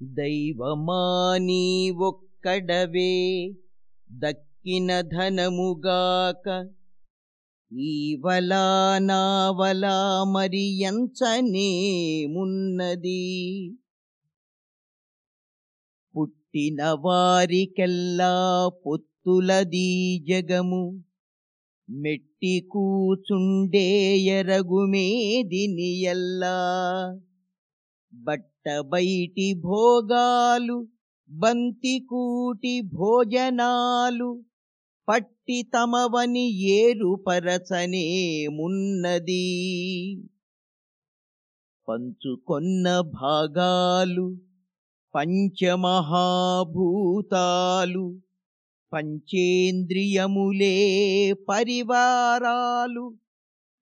దైవమానీ ఒక్కడవే దక్కిన ధనముగాక ఈవలా నావలా మరి ఎంచనేమున్నది? పుట్టిన వారికెల్లా పొత్తులదీ జగము మెట్టి కూచుండే ఎరగుమేదిని ఎల్లా బట్ట బయటి భోగాలు బంతికూటి భోజనాలు పట్టి తమవని ఏరుపరచనేమున్నది పంచుకొన్న భాగాలు పంచమహాభూతాలు పంచేంద్రియములే పరివారాలు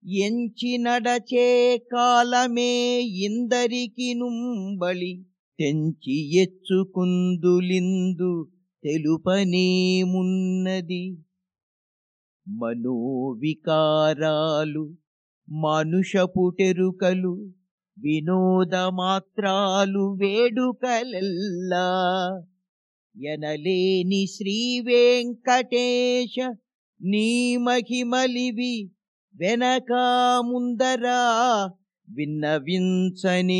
ఎంచి నడచే కాలమే ఇందరికి నుంబళి తెంచి ఎచ్చుకుందులిందు తెలుపనేమున్నది మనోవికారాలు మనుషపుటెరుకలు వినోదమాత్రాలు వేడుకలెల్లా. ఎనలేని శ్రీవేంకటేశ నీ మహిమలివి వెనక ముందరా విన్నవించనేమున్నది